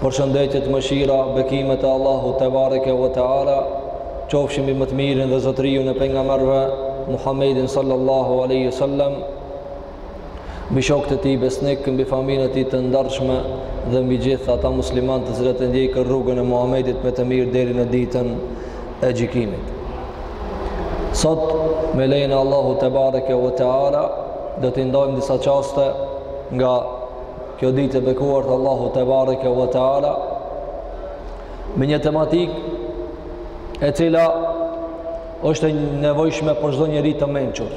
Përshëndetjet, mëshira, bekimet e Allahu te bareke ve teala, qofshin mbi më të mirin dhe zotërinë e pejgamberëve Muhammedin sallallahu alaihi wasallam, mbi shokët e tij besnik, mbi familjen e tij të ndershme dhe mbi gjithë ata muslimanë të cilët e ndjekën rrugën e Muhammedit me të mirë deri në ditën e gjykimit. Sot me lejen e Allahu te bareke ve teala do të ndajmë disa çaste nga Kjo ditë e bekuar të Allahu te bareke ve teala me një tematik e cila është e nevojshme për çdo njeri të mençur.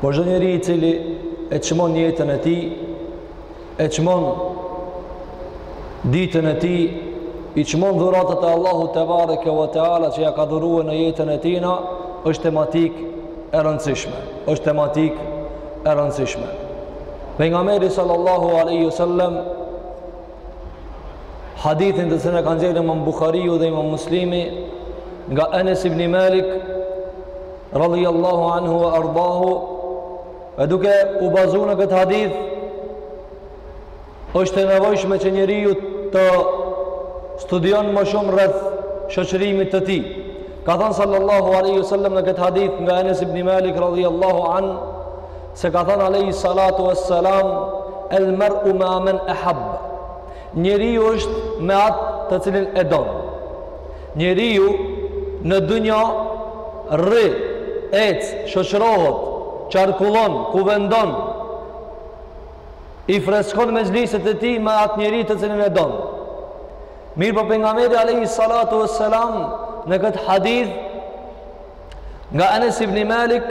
Për çdo njeri i cili e çmon jetën e tij, e çmon ditën e tij, i çmon dhuratat e Allahut te bareke ve teala që ja ka dhurue në jetën e tijna, është tematik e rëndësishme. Është tematik e rëndësishme. Pejgamberi sallallahu alaihi wasallam hadithin të cilën e ka nxjerr Imam Buhariu dhe Imam Muslimi nga Enes ibn Malik radhiyallahu anhu wa ardahu e duke u bazu në këtë hadith është e nevojshme që njeriu të studion më shumë rreth shoqërimit të tij ka thënë sallallahu alaihi wasallam në këtë hadith nga Enes ibn Malik radhiyallahu anhu Se ka thënë alejhi salatu e selam, el mer'u mea men ehabb. Njeriu është me atë të cilin e don. Njeriu në dunja rri, ecë, shoqërohet, qarkullon, kuvendon, i freskon mexhliset e tij me atë njeri të cilin e don. Mirëpo pejgamberi alejhi salatu e selam në këtë hadith, Nga Enes ibn Malik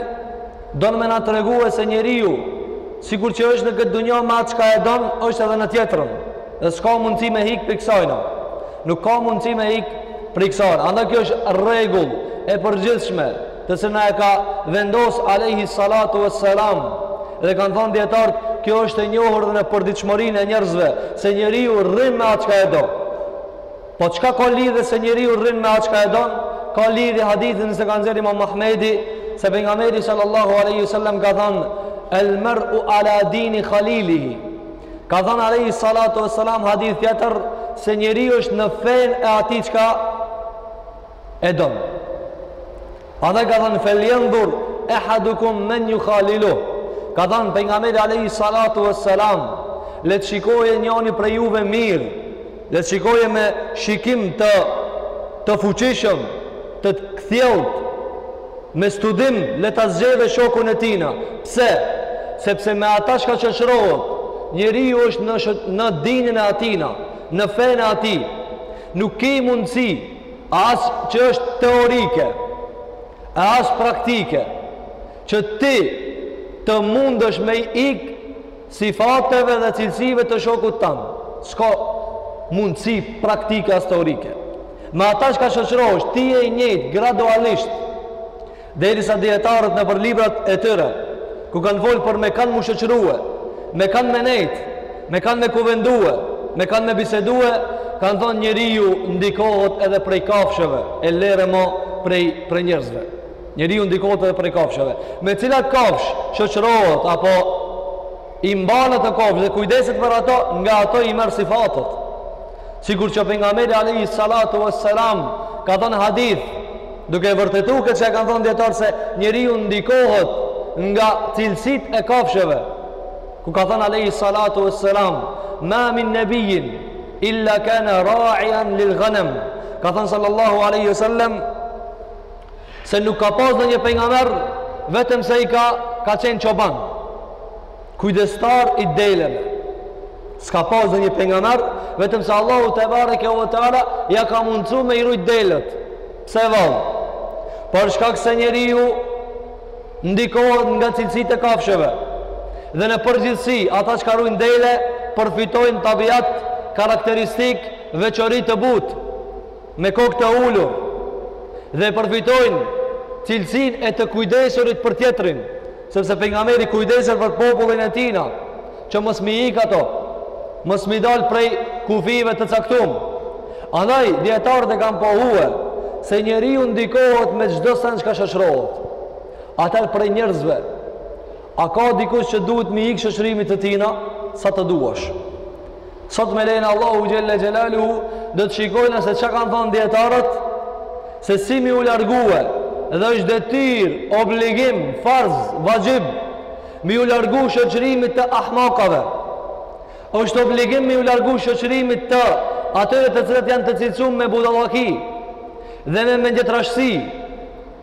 don me na tregue se njeriu sikur që është në këtë dunja me atë çka e don, është edhe në tjetrën. Dhe s'ka mundësi me hik prej kësajna. Nuk ka mundësi me hik prej kësajna. Andaj kjo është rregull e përgjithshme, të cilën e ka vendos alayhi salatu wassalam. Dhe kanë thënë dijetarët, kjo është e njohur edhe në përditshmërinë e njerëzve se njeriu rrin me atë çka e do. Po çka ka lidhje se njeriu rrin me atë çka e don? Ka lidhje hadithin se ka nxjerr Imam Ahmedi se pejgamberi sallallahu alaihi wasallam ka thënë el mar'u ala dini khalilihi. Ka thënë alaihi salatu wassalam hadith tjetër se njeriu është në fenë e atij çka e don. Edhe ka thënë feljendhur ehadukum men juhalilu. Ka thënë pejgamberi alejhi salatu ve selam, le të shikoje njoni prej juve mirë, le të shikoje me shikim të, të fuqishëm, të të kthjellët, me studim, le ta zgjedhe shokun e tina. Pse? Sepse me ata çka shoqrohet njeriu është në, në dinin e atina, në fenë e atij, nuk ki mundësi, as që është teorike, e as praktike, që ti të mundësh me i ik sifateve dhe cilësive të shokut tan. S'ka mundësi praktike as teorike. Me ata çka shoqërohesh ti je i njëjtë gradualisht Derisa dijetarët nëpër librat e tyre ku kanë folë për me kanë mu shoqërue, me kanë me nejtë, me kanë me kuvendue, me kanë me bisedue, kanë thonë njeriu ndikohet edhe prej kafshëve, e lere mo prej, prej njerëzve. Njeriu ndikohet edhe prej kafshëve. Me cilat kafsh shoqërohet apo i mban ato kafsh dhe kujdeset për ato, nga ato i merr sifatet. Sikur që pejgamberi alayhi salatu wassalam ka thënë hadith, duke e vërtetu këtë që e kanë thënë dijetarët se njeriu ndikohet nga cilësitë e kafshëve. Ku ka thënë alayhi salatu wassalam, "Ma min nabiyyin illa kana ra'ian lil ghanam." Ka thënë sallallahu alaihi wasallam se nuk ka pas ndonjë pejgamber vetëm se i ka ka qenë çoban. Kujdestar i deleve. S'ka pas ndonjë pejgamber, vetëm se Allahu tebareke ve teala, ia ka mundësu me i rujt delet. Pse vallë? Për shkak se njeriu ndikohet nga cilësitë e kafshëve. Dhe në përgjithsi, ata çka ruajnë dele, përfitojnë tabiat karakteristikë veçori të butë. me kokë të ulun dhe përfitojnë cilësinë e të kujdesurit për tjetrin, sepse pejgamberi kujdeset për popullin e tina, që mos mi ik ato, mos mi dal prej kufijve të caktum. Andaj dijetarët e kanë pohue se njeriu ndikohet me çdo sen çka shoqërohet. Atëherë prej njerëzve, a ka dikush që duhet mi ik shoqërimit të tina sa të duash? Sot me lejen e Allahut xhelle xhelaluhu do të shikojmë se çka kanë thonë dijetarët se si m'iu largue dhe është detyrë, obligim, farz, vaxhib m'iu largu shoqërimit të ahmakave është obligim m'iu largu shoqërimit të atyre të cilët janë të cilësum me budallaki dhe me mendjetrashësi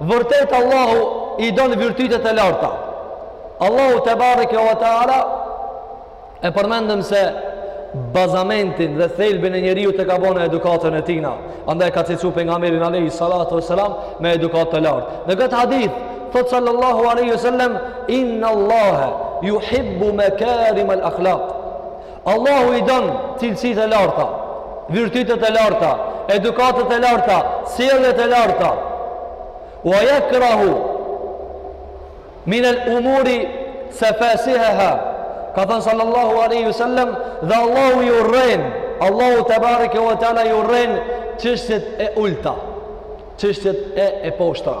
Vërtet Allahu i don virtytet e larta. Allahu te bareke ve teala e përmendëm se bazamentin dhe thelbin e njeriut e ka bo në edukatën e tina andaj ka cilësu pejgamberin alejhi salatu ve selam me edukatë të lartë në këtë hadith thotë sallallahu aleyhi sallam inna allahe juhibbu mekarim al akhlaq Allahu i don cilësitë e larta, virtytet e larta, edukatat e larta, sjelljet e larta. Wa yakrahu min al-umuri safasihaha. Ka thanë sallallahu alaihi wasallam dhe Allahu i urren, Allahu te bareke ve teala i urren çështjet e ulta, çështjet e e poshtra.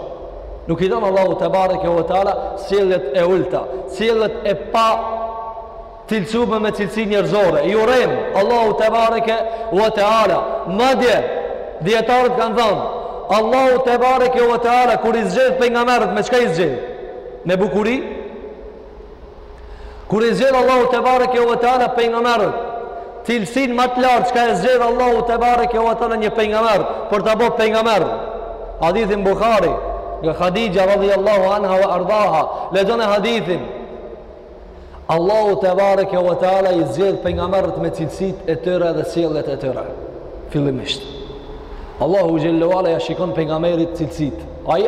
Nuk i don Allahu te bareke ve teala sjelljet e ulta, sjelljet e pa cilësume me cilësi njerëzore. I urren Allahu te bareke ve teala. Madje dietarët kanë thënë, Allahu te bareke ve teala kur i zgjedh pejgamberët me çka i zgjedh? Me bukuri. Kur i zgjedh Allahu te bareke ve teala pejgamberët, cilësinë ma të lartë çka e zgjedh Allahu te bareke ve teala një pejgamber për ta bo pejgamber. Hadithin Buhari, nga Khadija radhiyallahu anha wa ardaha, lexone hadithin Allahu te bareke ve teala i zgjedh pejgamberët me cilësitë e tyre dhe sjelljet e tyre. Fillimisht. Allahu xhelle ve ala ia shikon pejgamberit cilësitë. Ai,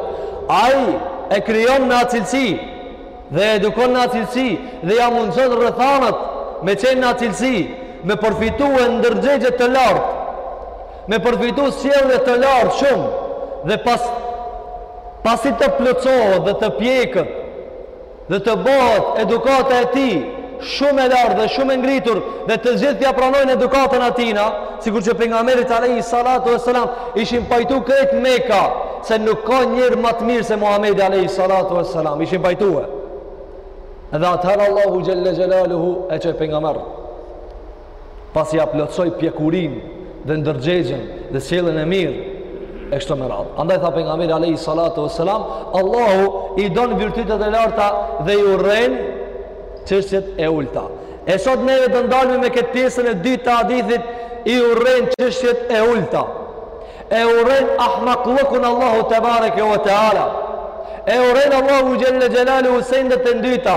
ai e krijon në atë cilësi dhe e edukon në atë cilësi dhe ia mundëson rrethanat me qenë në atë cilësi me përfitue ndërgjegje të lartë me përfitu sjellje të lartë shumë dhe pas pasi të plotësohet dhe të pjeket dhe të bëhet edukata e tij shumë e lartë dhe shumë e ngritur dhe të gjithë t'ia pranojnë edukatën e tina, sikur që pejgamberit alayhi salatu vesselam ishin pajtu krejt Mekka se nuk ka njeri ma të mirë se Muhamedi alayhi salatu vesselam, ishin pajtue. Edhe atëherë Allahu xhelle xhelaluhu e çoi pejgamber. pasi ia plotësoi pjekurinë dhe ndërgjegjen dhe sjelljen e mirë e kështu me radhë. Andaj tha pejgamberi alayhi salatu vesselam, Allahu i don virtytet e larta dhe i urren çështjet e ulta. E sot ne do të ndalemi me këtë pjesën e dytë të hadithit, i urren çështjet e ulta. E urren ahmakllëkun Allahu te bareke ve teala. E urren Allahu xhelle xhelaluhu sendet e ndyta.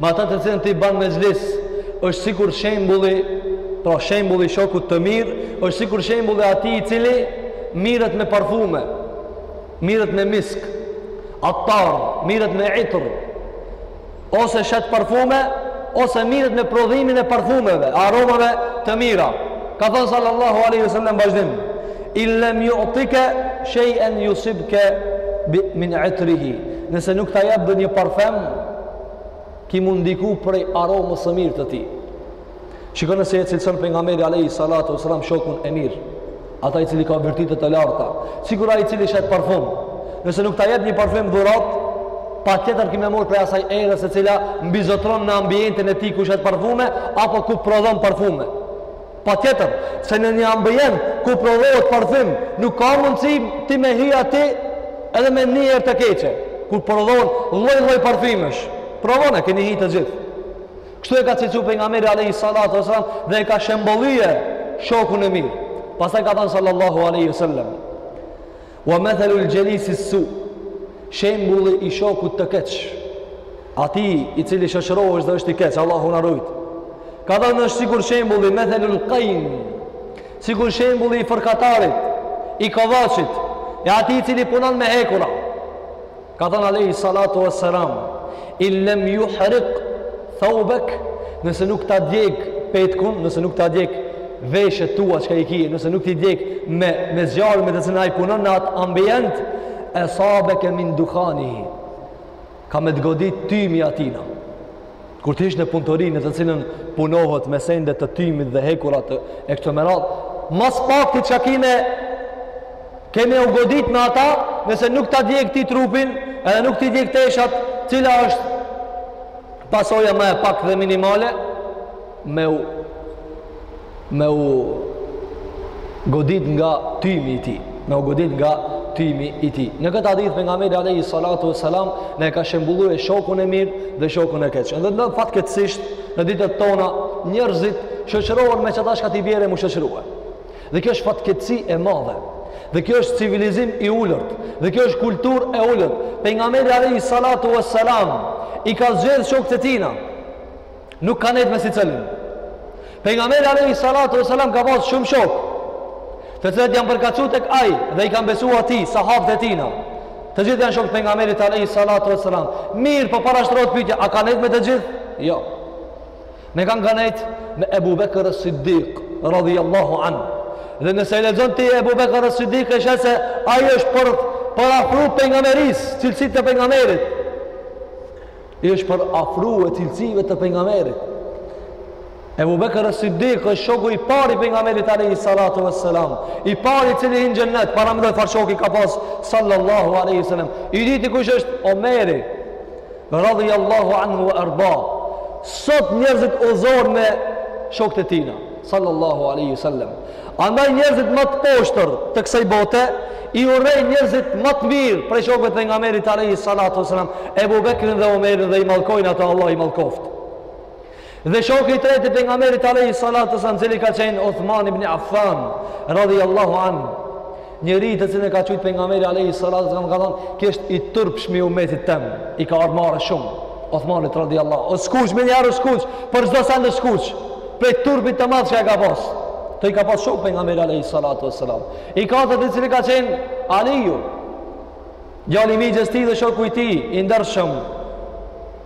Me ata të cilin ti ban mexhlis, është sikur shembulli, pra shembulli i shokut të mirë, është sikur shembulli i atij i cili mirret me parfume, mirret me misk, attar, mirret me itr, ose shet parfume, ose mirret me prodhimin e parfumeve, aromave të mira. Ka thënë sallallahu alaihi wasallam në vazhdim, "In lam yu'tika shay'an yusibka min itrihi." Nëse nuk ta jep ndonjë parfum, ki me u ndiku prej aromës së mirë të tij. Shikoni se si e cilëson pejgamberi alejhi salatu wasselam shokun e mirë, ata i cili ka virtyte të larta, sikur ai i cili shet parfum, nëse nuk ta jep një parfum dhuratë, patjetër ki me marrë prej asaj erës e cila mbizotëron në ambientin e tij ku shet parfume, apo ku prodhon parfume. Patjetër, se në një ambient ku prodhohet parfym, nuk ka mundësi ti me hi aty edhe me nie erë të keqe. Ku prodhon lloj-lloj parfymesh, provone, keni hi të gjithë. Kështu e ka cilësu pejgamberi alejhi salatu wasselam dhe e ka shembëllye shokun e mirë. Pastaj ka thënë sallallahu alejhi wasallam. Wa mathalul jalisi su shembulli i shokut të keq. Atij i cili shoqërohesh dhe është i keq, Allahu na ruajt. Ka thënë është sikur shembulli mathalul qain. Sikur shembulli i farkëtarit, i kovaçit, e atij i cili punon me hekura. Ka thënë alejhi salatu wasselam, In lem juhrik theubek, nëse nuk ta djeg petkun, nëse nuk ta djeg veshjet tua çka i kie, nëse nuk t'i djeg me, me zjarr me të cilin ai punon në atë ambient, esabeke min dukhanihi, ka me të godit tymi i tina. Kur të hish në punëtori në të cilën punohet me sende të tymit dhe hekura e kështu me radhë, më së pakti çka ki me ki me u godit me ata, nëse nuk ta djeg ty trupin, edhe nuk t'i djeg teshat, cila është pasoja më e pakët dhe minimale, me u me u godit nga tymi i tij, me u godit nga tymi i tij. Në këtë hadith pejgamberi alayhi salatu wasalam na e ka shembulluar shokun e mirë dhe shokun e keq. Dhe në fatkeqësisht në ditët tona njerëzit shoqërohen me qata çka t'i bjerë me u shoqëruar. Dhe kjo është fatkeqësi e madhe. Dhe kjo është civilizim i ulët. Dhe kjo është kulturë e ulët. Pejgamberi alayhi salatu wasalam i ka zgjedh shokët e tina. Nuk ka nejt me secilin. Pejgamberi alejhi salatu wasalam ka pasë shumë shokë, të cilët janë përkatsu tek ai dhe i kanë besu atij, sahabët e tina. Të gjithë janë shokë të pejgamberit alejhi salatu wasalam. Mirëpo parashtrohet pyetja, a ka nejt me të gjithë? Jo. Me kan ka nejt? Me Ebu Bekër es-Siddiq, radijallahu anhu. Dhe nëse e lexon ti Ebu Bekër es-Siddiq, e sheh se ai është për, përafru pejgamberisë, cilësitë e pejgamberit. I është përafrue cilësive të pejgamberit. Ebu Bekër es-Siddik është shoku i parë i pejgamberit alejhi salatu ue selam. I pari i cili hin xhennet, paramendo çfarë shoki ka pas sallallahu alejhi ue selam. I dyti kush është Omeri, radhi Allahu anhu ue erda. Sot njerëzit o zor me shokët e tina, sallallahu alejhi ue selam. Andaj njerëzit më të poshtër të kësaj bote i urrejnë njerëzit më të mirë prej shokëve të pejgamberit alaihi salatu wasalam, Ebu Bekrin dhe Omerin dhe i mallkojnë ata Allahu i mallkoftë. Dhe shoku i tretë i pejgamberit alaihi salatu wasalam, cili ka qenë Uthman ibn Affan radhiyallahu anhu. Njeri të cilin e ka qujt pejgamberi alayhi salatu wasallam ka than, "Ky është i turpshëm i umetit tem, i ka ardh marre shumë." Uthmanit radhiyallahu, u skuq, menjëherë u skuq, për çdo send u skuq. Prej turpit të madh që e ka pas. Këta i ka pas shokë pejgamberi alayhi salatu wasallam. I katërti cili ka qenë Aliu. Djali i mixhës tij dhe shoku i tij i ndershëm,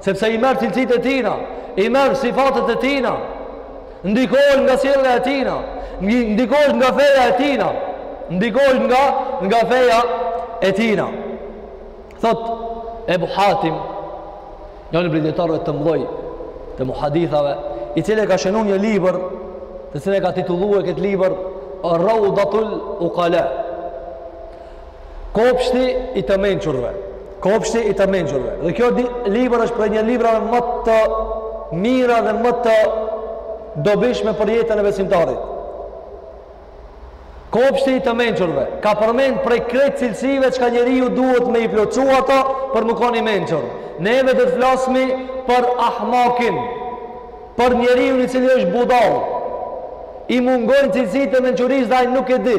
Sepse i merr cilësitë e tina, i merr sifatet e tina, ndikohesh nga sjellja e tina, ndikohesh nga feja e tina, ndikohesh nga, nga feja e tina. Thot, Ebu Hatim, njëri prej dijetarëve të mdhoj, të muhadithave, i cili ka shenu një libër, të cilin e ka titullue këtë libër, Raudatul Ukala, Kopshti i të mençurve. Kopshti i të mençurve. Dhe kjo di, libër është prej një librave më të mira dhe më të dobishme për jetën e besimtarit. Kopshti i të mençurve. Ka përmend prej krejt cilësive çka njeriu duhet me i plotësu ato për me kon i mençur. Neve do të flasmi për ahmakin. Për njeriun i cili është budall. I mungojnë cilësitë e mençurisë dhe ai nuk e di.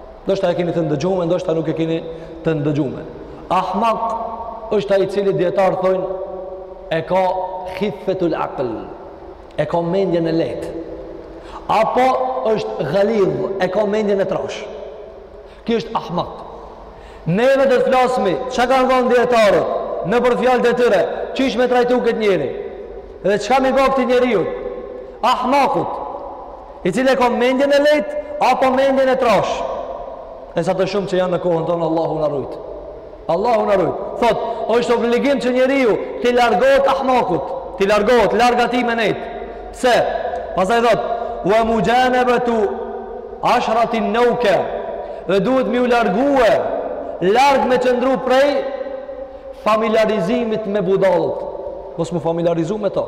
Ndoshta e keni të ndëgjume, ndoshta nuk e keni të ndëgjume. Ahmak është ai i cili dijetarët thonë e ka khifetul aql. E ka mendjen e lehtë. Apo është ghalidh, e ka mendjen e trashë. Ky është ahmak. Neve do të flasmi, çka kanë thënë dijetarët nëpër fjalët e tyre, qysh me trajtu këtë njeri. Dhe çka me i ba këtij njeriut? Ahmakut. I cili e ka mendjen e lehtë apo mendjen e trashë. E sa të shumë që janë në kohën tonë Allahu na rujt. Allahu na rujt. Thot, është obligim që njeriu t'i largohet ahmakut, t'i largohet larg atij me nejt. Pse? Pastaj thot, "Wa mujanabatu ashrati nauka." Dhe duhet me iu largu e larg me qëndru prej familjarizimit me budallët. Mos m'u familjarizu me to.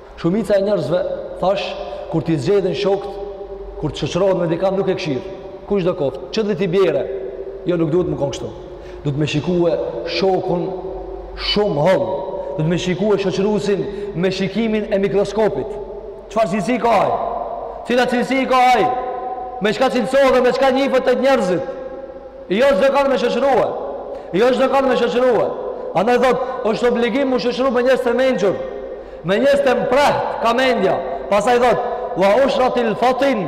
Shumica e njerëzve thash kur t'i zgjedhin shokët, kur të shoqërohen me dikan nuk e kshyr. Kushdo koftë, çdo ditë i bjerë. Jo nuk duhet me kon kështu. Duhet me shikue shokun shumë hollë. Duhet me shikue shoqëruesin me shikimin e mikroskopit. Çfarë cilësi ka ai? Cila cilësi ka ai? Me çka cilësohet dhe me çka njihet te njerëzit? Jo çdokan me shoqërue. Jo çdokan me shoqërue. Andaj thotë, është obligim m'u shoqëru me njerëz të mençur, me njerëz të mprehtë, ka mendja. Pastaj thotë, wa ushratil fatin,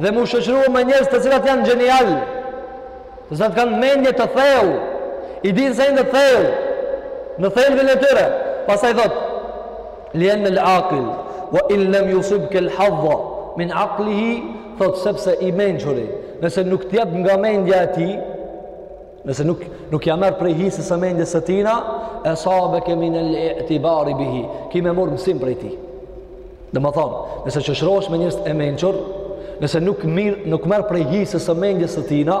dhe m'u shoqëru me njerëz të cilat janë gjenial, të cilat kanë mendje të thellë, i dinë sendet thellë, në thelbin e tyre. Pastaj thotë, li ennel akil, wa in lem jusibkel hadha, min aklihi, Thotë sepse i mençuri, nëse nuk të jep nga mendja e tij, nëse nuk nuk ja merr prej hises së mendjes së tina, esabeke minel i'tibari bihi, ki me morr mësim prej tij. Domethonë, nëse shoqërohesh me njerëzit e mençur, nëse nuk, mir, nuk merr prej hises së mendjes së tina,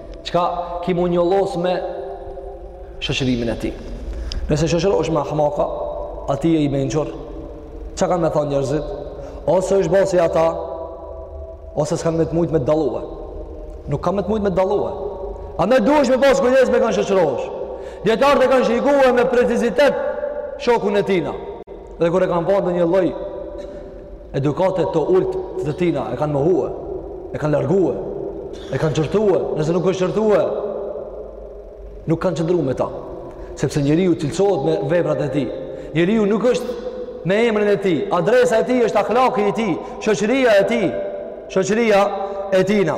Çka ki m'u njollos me shoqërimin e tij. Nëse shoqërohesh me ahmaka, a ti je i mençur, çka kanë me thonë njerëzit? Ose është ba si ata, ose s'kanë me të mujtë me të dallue. Nuk kanë me të mujtë me të dallue. Andaj duhesh me pasë kujdes me kan shoqërohesh. Dijetarët e kanë shikue me precizitet shokun e tina. Dhe kur e kanë pa n'te një lloj edukate të ulët të tina, e kanë mohue, e kanë largue, e kanë qortue, nëse nuk është qortue, nuk kanë qëndru me ta. Sepse njeriu cilësohet me veprat e tij. Njeriu nuk është me emrin e tij. Adresa e tij është ahlaki i tij, shoqëria e tij, shoqëria e tina.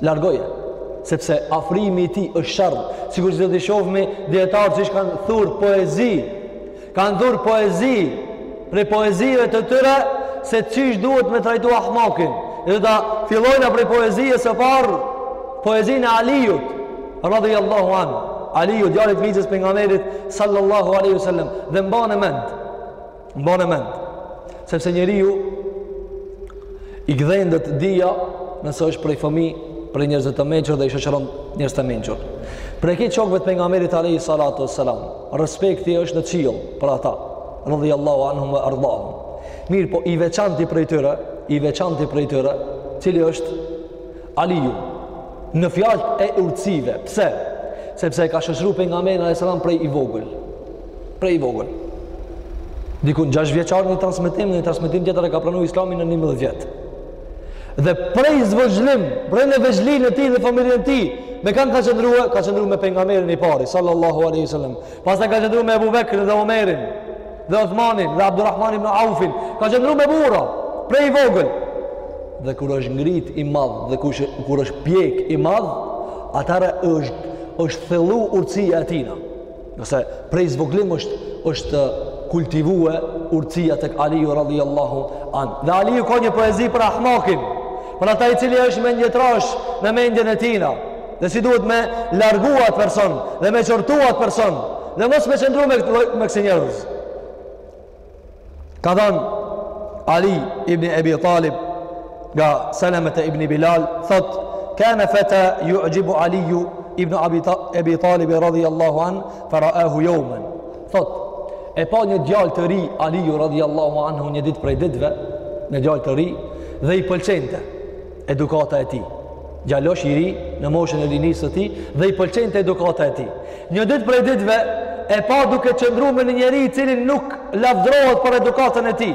Largoje, sepse afrimi i tij është sherr, sikur që do t'i shofmi dijetarët çish kanë thurë poezi, kanë thurë poezi, prej poezive të tyre, se çish duhet me trajtu ahmakin, dhe ta fillojmë prej poezisë së parë, poezinë e Alijut, radhiallahu anh, Alijut, djalit mixhës pengamerit, sallallahu aleyhu sallem, dhe mbane mend, Mbane mend, sepse njeriu i gdhendet dija nëse është prej fëmi, prej njerëzit të mençur dhe i shoqëron njerëz të mençur. Prej krejt shokëve të pengamerit alejhi salatu ve selam, respekti është në qiell për ata, radhiallahu anhum ve ardhahum. Mirëpo, i veçanti prej tyre, i veçanti prej tyre, cili është Aliu në fjalët e urtësive. Pse? Sepse e ka shoqëruar pejgamberin alayhis salam prej i vogël. Prej i vogël. Dikun 6 vjeçar në transmetim, në transmetim tjetër e ka pranuar Islamin në 11 vjet. Dhe prej s'vogli, prej në vegjëlinë e tij dhe familjen e tij, me kanë ka qëndruar, ka qëndruar me pejgamberin i pari sallallahu alaihi wasallam. Pastaj ka qëndruar me Abu Bekrin dhe Omerin. dhe Uthmanin dhe Abdurrahman ibn Aufin, ka qëndru me burra, prej vogël. Dhe kur është ngrit i madh dhe kur është, kur është pjek i madh, atëherë është, është thellu urtësia e tina. Nëse prej zvoglim është, është kultivue urtësia te Aliju radhiallahu anë. Dhe Aliju ka një poezi për Ahmakin, për ata i cili është mendjetrash në mendjen e tina. Dhe si duhet me largu atë person dhe me qortu atë person dhe mos me qëndru me, me kësi njerëz. Ka thanë Ali ibn Ebi Talib nga Seleme ibn Bilal, thot, kane feten ju'xhibu Aliju ibn Ebi Talibi radhi Allahu anë, fe raahu jeumen. Thot, e pa një djalë të ri, Aliju radhi Allahu anë, një ditë prej ditëve, një djalë të ri, dhe i pëlqente. edukata e tij. Djalosh i ri në moshën e rinisë së tij dhe i pëlqente edukata e tij. Një ditë prej ditëve e pa duke qëndru me një njeri i cili nuk lavdërohet për edukatën e tij.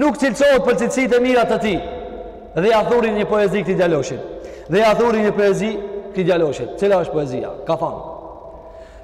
Nuk cilësohet për cilësitë e mira të tij. Dhe ia thuri një poezi këtij djaloshit. Dhe ia thuri një poezi këtij djaloshit. Cila është poezia? Ka thënë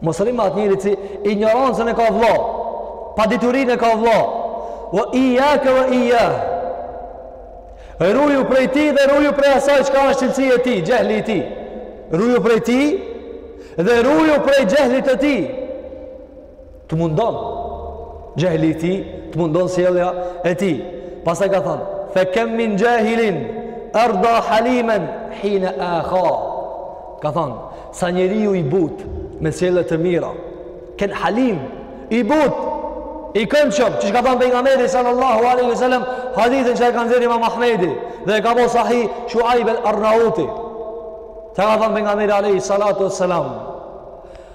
Mos rri me atë njeri që injorancën e ka vëlla, paditurinë e ka vëlla. Wa iyyaka wa iyya. Ruju prej ti dhe ruju prej asaj çka është cilësi e ti, xhehli i ti. Ruju prej ti dhe ruju prej xhehlit të ti. Të mundon xhehli i ti, të mundon sjellja e ti. Pastaj ka thënë: "Fa kam min jahilin arda haliman hina akha." Ka thënë, sa njeriu i butë, me sjellje të mira, kan halim, i butë, i këndshëm, që ka thënë pejgamberi sallallahu alaihi wasallam, hadithin që e ka nxjerr Imam Ahmedi dhe e ka bërë sahih Shuaib al-Arnauti. Ka thënë pejgamberi alaihi salatu wasalam,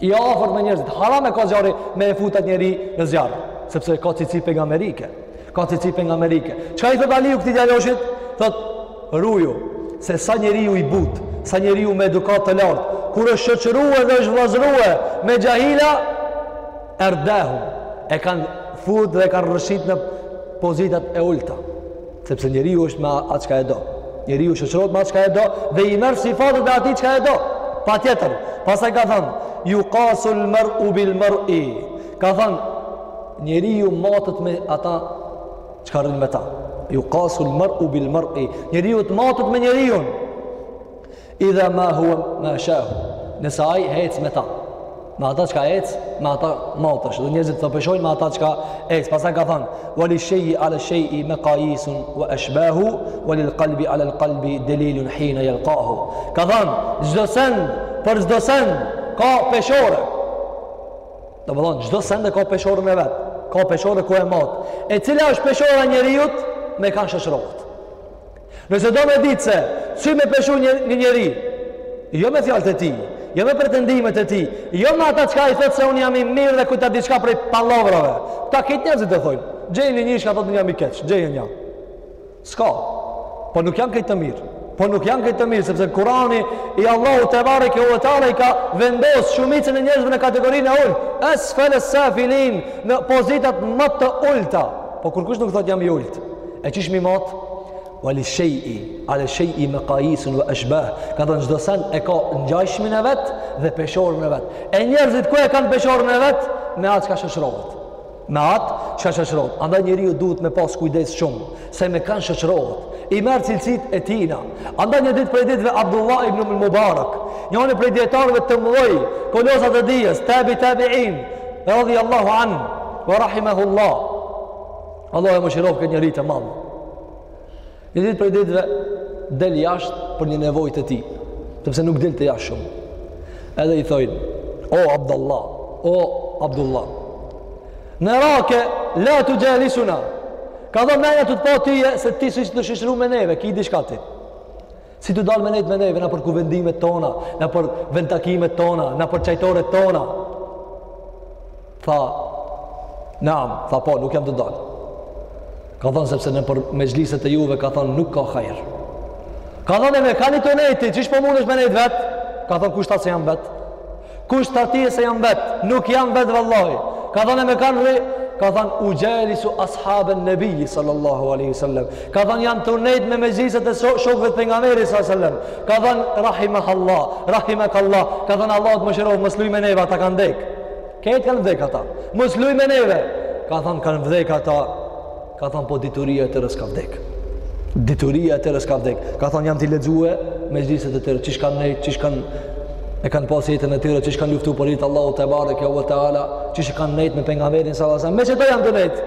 I afërt me njerëzit, haram e ka zjarri me e fut at njeri në zjarr, sepse ka cilësi pejgamberike. Ka cilësi pejgamberike. Çka i thot Aliu këtij djaloshit? Thot, "Ruju, se sa njeriu i but, sa njeriu me edukat të lartë, kur është shoqërue dhe është vëllazërue me xhahila, erdahu, e kanë fut dhe e kanë rrëshqit në pozitat e ulta." Sepse njeriu është me atë çka e do. Njeriu shoqërohet me atë çka e do dhe i merr sifatet e atij çka e do. Patjetër. Pastaj ka thënë, "Ju qasul mar'u bil mar'i." Ka thënë, njeriu matet me ata çka rrin me ta. Juqasul mar'u bil mar'i. Njeriu të matet me njeriun. Idha ma huwa mashahu. Nëse ai ec me ta. Me ata çka ec, me ata matesh, dhe njerëzit të peshojnë me ata çka ec. Pastaj ka thënë: "Wa li shay'i 'ala shay'i maqayisun wa ashbahu, wa lil qalbi 'ala al qalbi dalilun hina yalqahu." Ka thënë: "Çdo send për çdo send ka peshore." Domethënë çdo send ka peshoren e vet. Ka peshore ku e mat. E cila është peshora e njeriut? Me kanë shoqërohet. Nëse do me ditë se, si me peshu një, një njeri, jo me fjalët e tij, jo me pretendimet e tij, jo me ata çka ai thotë se unë jam i mirë dhe ku ta di çka prej pallavrave. Këta kejt njerëzit e thojnë, gjeje një njeri çka thotë unë jam i keq, gjeje një. S'ka, po nuk janë kejt të mirë. Po nuk janë kejt të mirë, sepse Kurani, Allahu tebareke ue teala i ka vendos shumicën e njerëzve në kategorinë e ulët, esfele safilin, në pozitat më të ulëta, po kurkush nuk thotë jam i ulët. E qysh me i mat? Wali shej'i, ale shej'i mekajisun ve eshbah. Ka thënë çdo sen e ka ngjajshmin e vet dhe peshoren e vet. E njerëzit ku e kanë peshoren e vet? Me atë çka shoqrohet. Me atë çka shoqrohet. Andaj njeriu duhet me pas kujdes shumë, se me kanë shoqrohet. I merr cilësitë e tina. Andaj një ditë prej ditëve Abdullah ibn Mubarak, njani prej dijetarëve të mëdhej, kolosat e dijes, tabi tabiin, radhi Allahu anh, ve rahimehullah, Allahu e mëshiroftë këtë njeri të madh. Një ditë prej ditëve, del jashtë për një nevojë të tij, sepse nuk delte jashtë shumë. Edhe i thojnë, o Abdullah, o Abdullah, nerake la tuxhalisuna, ka thënë jena tu të pa tyje, se ti s'je tu u shoqru me neve, ki diçka ti. S'je tu dalë me nejt me neve, nëpër kuvendimet tona, nëpër vendtakimet tona, nëpër çajtoret tona. Tha, naam, tha po, nuk jam tu dalë. Ka thonë sepse nëpër mexhliset e juve, ka thonë nuk ka hajr. Ka thonë e me kanë je tu nejt ti, qysh po mundesh me nejt vet? Ka thonë kush tha se jam vet? Kush tha tyje se jam vet? Nuk jam vet vallahi. Ka thënë e me kanë rri, ka thënë uxhalisu as'haben nebiji sallallahu alaihi wasallam. Ka thënë jam tu nejt me mexhliset e shokëve të pejgamberit sallallahu alaihi wasallam. Ka thënë rahimahallah, rahimakallah. Ka thënë Allahu të mëshiroftë, mos luj me neve, ata kanë vdek. Kejt kanë vdek ata. Mos luj me neve. Ka thënë kanë vdek ata. Ka thonë po dituria e tyre s'ka vdek. Dituria e tyre s'ka vdek. Ka thonë jam tu i lexu mexhliset e tyre. Qysh kanë nejt, qysh kanë, e kanë pas jetën e tyre, qysh kanë luftu për hir të Allahut tebareke ve teala, qysh kanë nejt me pejgamberin sallallahu alajhi wasallam. Me qeta jam tu nejt.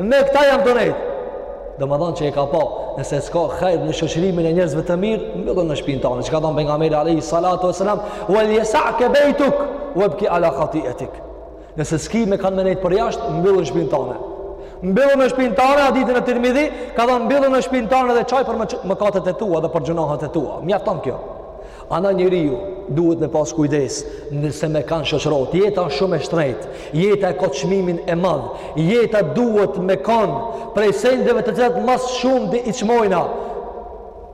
Me këta jam tu nejt. Domethonë çka, po, nëse s'ka hajr në shoqrimin e njerëzve të mirë, mbyllu në shpinë tane. Që ka thonë pejgamberi alejhi salatu ue salam, uel jeseke bejtuk, uebki ala khatietik. Nëse s'ki me kanë me nejt përjashtë, mbyllu n'shpinë tane. Mbyllu në shpinë tane, hadithi në Tirmidhi, ka thanë mbyllu në shpinë tane dhe qaj për mëkatet e tua dhe për gjynahet e tua. Mjafton kjo. Andaj njeriu duhet me pas kujdes, se me kan shoqërohet. Jeta është shumë e shtrejt, jeta e ka çmimin e madh, jeta duhet me kon prej sendeve të cilat ma së shumti i çmojna.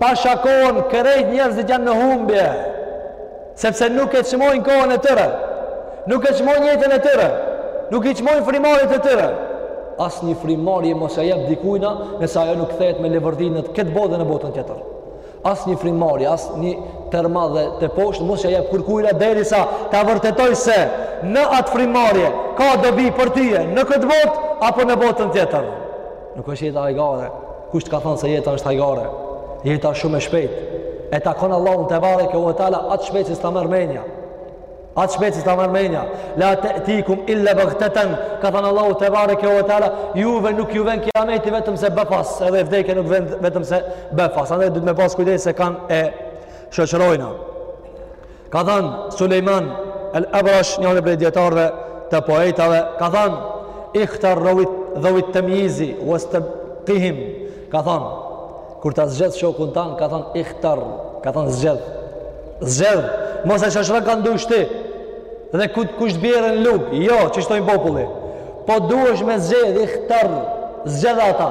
Pasha kohën krejt njerëzit janë në humbje, sepse nuk e çmojnë kohën e tyre, nuk e çmojnë jetën e tyre, nuk i çmojnë frymarrjet e tyre. Asnjë frymarrje mos ia jep dikujna, nëse ajo nuk t'kthehet me leverdi në këtë botë dhe në botën tjetër. Asnjë frymarrje, asnjë terma dhe teposhtë, mos ia jep kërkujna derisa ta vërtetojsh se në atë frymarrje ka dobi për ty në këtë botë apo në botën tjetër. Nuk është jeta hajgare. Kush të ka thënë se jeta është hajgare? Jeta është shumë e shpejtë. E takon Allahun tebareke u teala aq shpejt si s'ta merr mendja. Aq shpejt si s'ta merr mendja. La ta'tikum illa baghtatan. Ka thënë Allahu tebareke u teala, juve nuk ju vjen kiameti vetëm se befas, edhe vdekja nuk vjen vetëm se befas. Andaj duhet me pas kujdes se kanë e shoqërojna. Ka thënë Sulejman El Abrash, një prej dietarëve të poetave, ka thënë Ikhtar dhawit tamyizi wastabqihim. Ka thënë kur ta zgjedh shokun tan, ka thënë Ikhtar, ka thënë zgjedh. Zgjedh, mos e shoqëro kan dush ti. Dhe kush t'bjen në lug, jo, qysh thojnë populli. Po duhesh me zgjedh Ikhtar, zgjedh ata.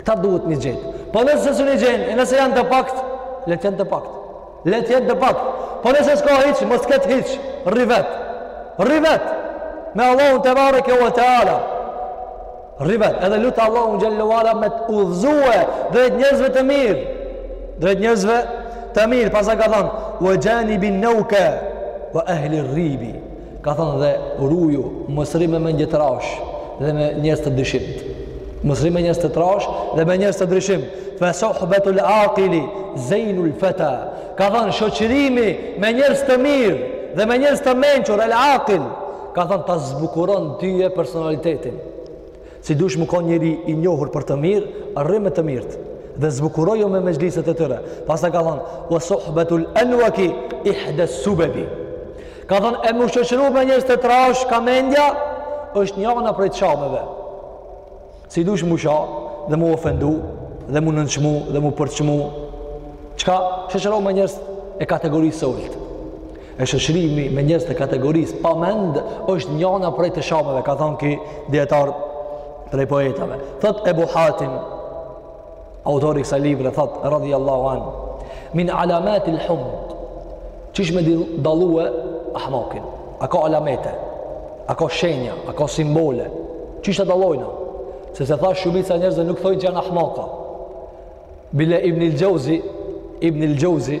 Këta duhet me i gjet. Po nëse s'mun i gjen, e nëse janë të pakt, le të jenë të pakt. Le të jenë të pakt. Po nëse s'ka hiç, mos të ketë hiç. Rri vetë. Rri vetë. Me Allahun tebareke ue teala. Rri vetë. Edhe lute Allahun xhele ue ala me të udhëzue drejt njerëzve të mirë. Drejt njerëzve të mirë. Pastaj ka thonë, ue xhanibin-neuka ue ehlerr-rrijebi. Ka thënë dhe ruju, mos rri me mendjetrashë dhe me njerëz të dyshimt. Mos rri me njerëz të trashë dhe me njerëz të dyshimt. Fa sohbetul aqili zejnul feta. Ka thënë shoqërimi me njerëz të mirë dhe me njerëz të mençur el aqil. Ka thënë ta zbukuron ty personalitetin. Si dush me kon njeri i njohur për të mirë, rri me të mirët dhe zbukurohu me mexhliset e tyre. Pastaj ka thonë, wa sohbetul enwaki ihdes subebi. Ka thënë, e m'u shoqëru me njerëz të trashë kah mendja, është njana prej të shameve. Si dush m'u sha, dhe m'u ofendu, dhe m'u nënçmu, dhe m'u përçmu, shko shoqërohu me njerëz të kategorisë së ulët. E shoqërimi me njerëz të kategorisë pa mend, është njana prej të shameve, ka thënë ky dijetar prej poetave. Thotë Ebu Hatim, Autori i ksaj libre thot, radijAllahu anhu, min alamatil humk, qysh me dallue ahmakin, a ka alamete, a ka shenja, a ka simbole, qysh ta dallojna, se se thash shumica e njerëzve nuk thojn që janë ahmaka, bile Ibnul Xheuzi, Ibnul Xheuzi,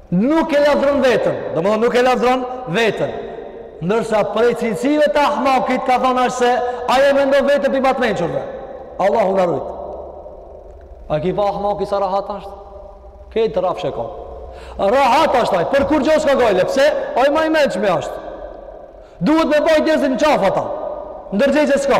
Nuk e lavdron veten, domethënë nuk e lavdron veten. Ndërsa prej cilësive të ahmakit ka thanë asht se ai e mendon veten prej ma t'mençurve. Allahu na rujt. A ki pa ahmaki sa rahat asht? Krejt rrafsh e ka. Rahat asht ai, për kurgjo s'ka gajle, pse? Ai ma i mençmi asht. Duhet me bajt njerëzit në qafë ata. Ndërgjegje s'ka.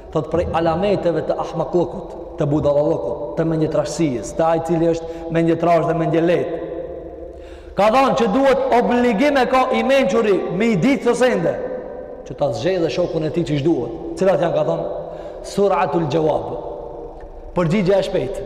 Thot prej alameteve të ahmakllokut, të budallalokut, të mendjetrashësisë, te ai i cili është mendjetrash dhe mendjelehtë. Ka thanë që duhet obligim e ka i mençuri me i ditë kto sende, që ta zgjedhë dhe shokun e tij qysh duhet. Cilat janë ka thanë? Suratul xhevab. Përgjigja e shpejtë.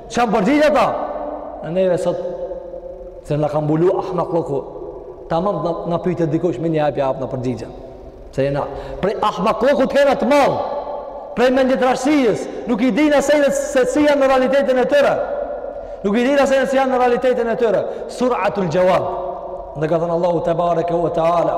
Ça u përgjigjën ata? E neve sot, se na ka mbulu ahmaklloku, tamam na, na pyetë dikush, menjëherë ja apim na përgjigjen. Pse jena, prej ahmakllokut e kena të madhë, prej mendjetrashësisë, nuk i dina senet se si janë në realitetin e tyre. Nuk i dina senet si janë në realitetin e tyre. Suratul xhevab, andaj ka thanë Allahu tebareke ue teala,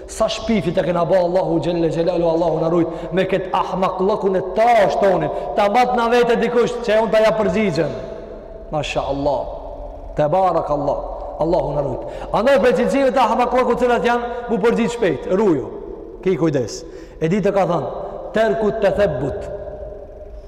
Sa shpifje ia kena ba Allahut xhele xhelaluhu Allahu na rujt me këtë ahmakllëkun e trashë tonin Tamam na vetë dikush qe unë ta jap përgjigjen Masha Allah Tebarek Allah Allahu na rujt Andaj prej cilësive të ahmakllëkut cilat janë mu përgjigj shpejt Ruju Ki kujdes E dyta ka thanë Terku tethebbut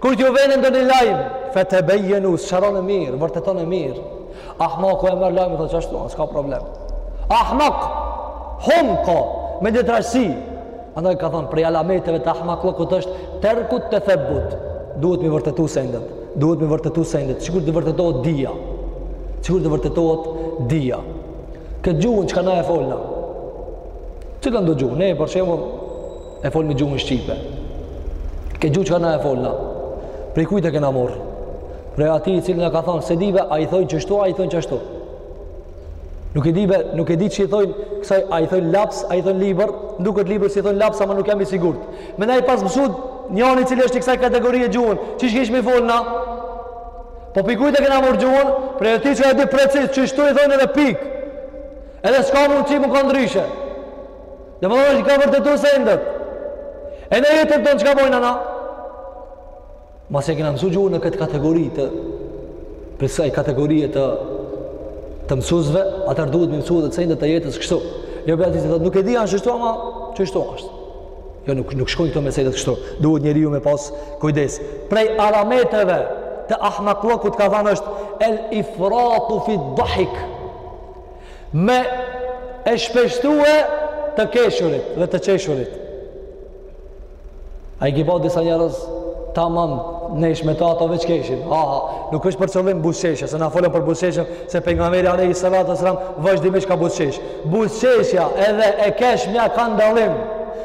Kur t'ju vjen ndonjë lajm, fetebejjenu, sqarone mirë, vërtetone mirë. Ahmaku e merr lajmin, edhe qashtu, s'ka problem. Ahmak, humk, mendjetrashësi. Andaj ka thonë, prej alameteve të ahmakllëkut asht, terkut tethebbut, duhet m'i vërtetu sendet, duhet m'i vërtetu sendet, sikur të vërtetohet dija, sikur të vërtetohet dija. Këtë gjuhën çka na e folna, cilëndo gjuhë, ne, për shembull, E folmi gjuhën shqipe. Ket gjuhë çka na e folna. Prej kujt e kena marrë? Prej atij i cili na ka thanë, s'e di be, a i thojnë kështu, a i thojnë kështu. Nuk e di be, nuk e di qysh i thojnë, kësaj, a i thojnë laps, a i thojnë libër, duket libër, s'i thojnë laps, ama nuk jam i sigurt. Me na e pas mësu, njani i cili është i kësaj kategorie gjuhën, qysh kish me folë na? Po prej kujt e kena marrë gjuhën? Prej atij që e di precis, kështu i thojnë edhe pikë. Edhe s'ka mundësi me kanë ndryshe. Domethënë, s'i ka vërtetu sendet. E në jetën tonë, çka bojna na? Masi e kena mësu gjuhën në këtë kategori të prej kësaj kategorie të të mësuesve, atëherë duhet me mësu edhe sendet e jetës kështu. Jo për ati se thotë, nuk e di a është kështu, ama qështu asht. Jo, nuk, nuk shkojnë këto meselet kështu. Duhet njeriu me pas kujdes. Prej alameteve të ahmakllokut ka thanë është el ifratu fid dahik. Me e shpeshtue të keshurit dhe të qeshurit. A i ki pa disa njerëz tamam n'ish me ta ato veç keshin. Haha, nuk është për qëllim buzëqeshja, se na folëm për buzëqeshjen, se pejgamberi alejhi salatu ue selam, vazhdimisht ka buzëqesh. Buzëqeshja edhe e keshmja kanë dallim,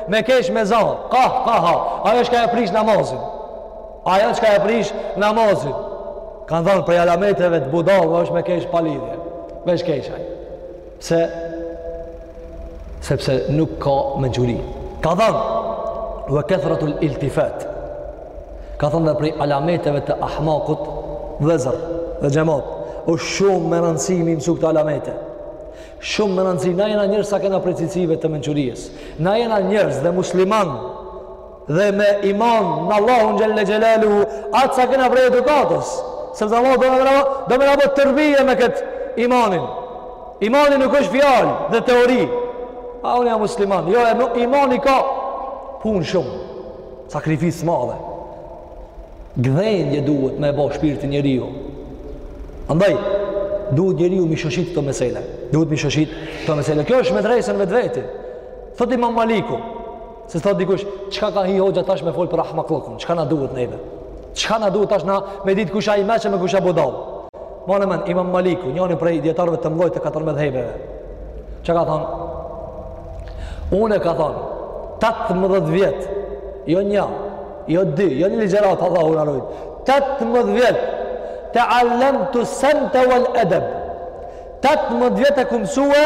me kesh me za, kah, kah, ha, ajo është çka e prish namazin. Ajo çka e prish namazin, kanë thënë prej alameteve të budallës, është me kesh pa lidhje, veç kesh ai. Se, sepse nuk ka mençuri. Ka thënë, ve kethratul iltifat, ka thënë dhe prej alameteve të ahmakut vëllezër dhe xhemat, është shumë me rëndësi me i mësu këto alamete. Shumë me rëndësi, na jena njerëz sa kena prej cilësive të mençurisë. Na jena njerëz dhe musliman, dhe me iman në Allahun Xhele Xhelaluhu, aq sa kena prej edukatës, sepse Allahu do me na bo, do me na bo terbije me këtë imanin. Imani nuk është fjalë dhe teori. A unë jam musliman, jo e nuk imani ka punë shumë, sakrificë madhe. Gdhendje duhet me e bo shpirtin njeriu. Andaj, duhet njeriu mi shoshit kto mesele. Duhet mi shoshit kto mesele. Kjo është me ndreq vetveten. Thot imam Maliku, Se thot dikush, çka ka hi hoxha tash me fol për ahmakllokun? Çka na duhet neve? Çka na duhet tash na me ditë kush a i meçëm e kush a budall? Mane men, Imam Maliku, njëri prej dijetarëve të mdhoj të katër medhhebeve. Çka ka thon? Unë ka thon, 18 vjet, jo një, jo dy, jo një ligjërat Allahu na rujt. 18 vjet tealemtu es-semte wal edeb 18 vjet e kum mësue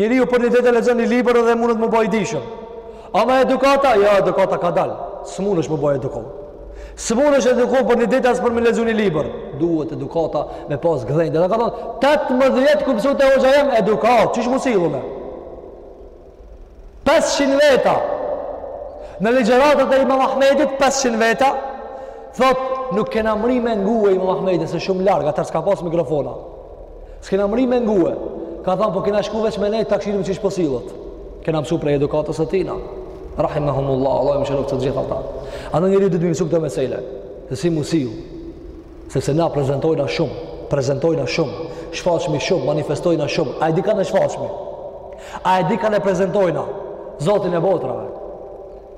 Njeriu për një ditë lexon një libër dhe mundet mu ba i dijshëm. Ama edukata, jo, edukata kadal. S'mundesh mu ba i edukum. S'mundesh u eduku për një ditë as për me lexu një libër. Duhet edukata me pas gdhendje. Dhe ka thonë, 18 vjet kum mësu te hoxha jem edukat, qysh mu sill me. 500 veta. Në ligjëratat e Imam Ahmedit 500 veta. Thot, nuk kena mrri me ngu Imam Ahmedin se shumë larg, atëherë s'ka pas mikrofona. S'kena mrri me ngue. Ka thënë, po kena shku veç me nejtë takshirim qysh po sillet. Po kena mësu prej edukatës e tina. Rahimehumullah, Allahu i mëshiroftë të gjithë ata. Andaj njeriu duhet me mësu këtë mesele, se si mu sjell, sepse na prezentojna shumë, prezentojna shumë, shfaqmi shumë, manifestojna shumë, a e di kan e shfaqmi, a e di kan e prezentojna, zotin e botrave,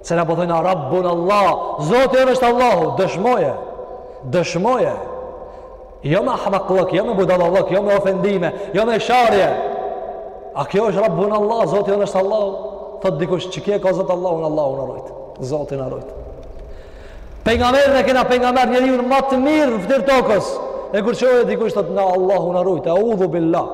se na po thojna po Rabbunallah, Zoti jonë është Allahu, dëshmoje, dëshmoje, Jo me ahmakllëk, jo me budalallëk, jo me ofendime, jo me sharje. A kjo është Rabbunallah, Zoti jonë është Allahu, thot dikush qiky e ka Zot Allahun, Allahu na rujt, Zoti na rujt. Pengamerin e kena pengamer njeriun ma të mirë në fytyrë tokës, e kur që e dikush thot na Allahu na rujt, eudhu billah,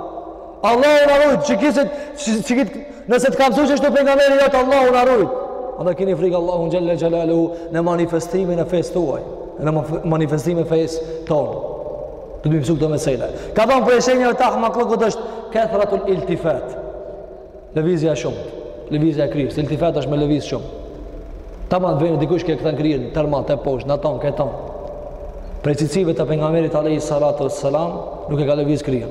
Allahu na rujt, që kisit, që, që kit, nëse të ka msu qështu pengameri jot, Allahu na rujt. Andaj kini frikë Allahun xhele xhelaluhu në manifestimin e fesë tuaj, në manifestimin e fesë tonë. Duhet mi msu këto mesele. Ka thonë prej shenjave të ahmakllëkut është kethratul iltifet. Lëvizja e shumët, lëvizja e kryes, iltifet është me lëviz shumë. Taman vjen dikush që e kthen kryen tërma, tëposhtë, n'at anë, n'kët anë. Prej cilësive të pengamerit Alehi Salatu e Salam, nuk e ka lëviz kryen.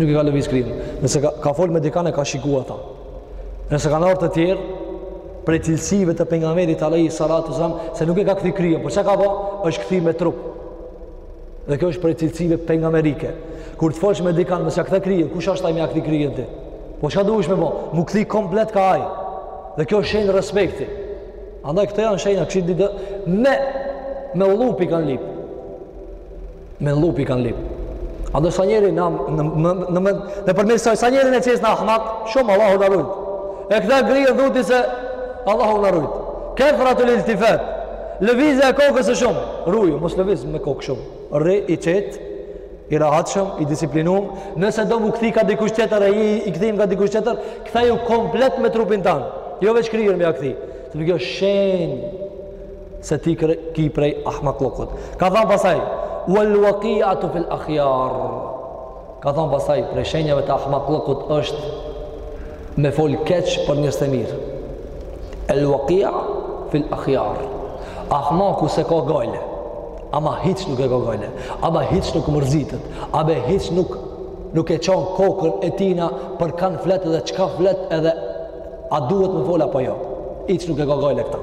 Nuk e ka lëviz kryen. Nëse ka, ka folë me dikane, ka shikua ata. Nëse kanë ardhë të tjerë, prej cilësive të pengamerit Alehi Salatu e Salam, se nuk e ka kthi kryen, por çka ka bo, është kthi me trup. Dhe kjo është prej cilësive pejgamberike. Kur të folsh me dikan, mos ja kthe kryen, kush është ai me ja kthi kryen ti? Po çka duhesh me bë? Mu kthi komplet ka ai. Dhe kjo është shenjë respekti. Andaj këto janë shenja kështu ditë me me llupë i kanë lyp. Me llupë i kanë lyp. Andaj sa njeri në në në në në në përmes sa sa njerin e qes në ahmak, shumë Allahu na rujt. E ktha kryen dhuti se Allahu na rujt. Kethratul iltifat. Lëvizja e kokës e shumë, rruju, mos lëviz me kokë shumë. Rri i qetë, i rahatshëm, i disiplinuar. Nëse do mu kthi ka dikush tjetër e i, i kthim ka dikush tjetër, ktheju komplet me trupin tan. Jo veç kryen me ja kthi. Sepse kjo shenjë se ti kre, ki prej ahmakllokut. Ka thënë pastaj, "Wal waqi'atu fil akhyar." Ka thonë pastaj, prej shenjave të ahmakllëkut është me fol keq për njerz të mirë. El waqia fil akhjar. Ahmaku s'e ka gajle, ama hiç nuk e ka gajle, ama hiç nuk mërzitet, ama hiç nuk, nuk e çon kokën e tina për kan flet edhe çka flet edhe a duhet me fol apo jo. Hiç nuk e ka gajle këta.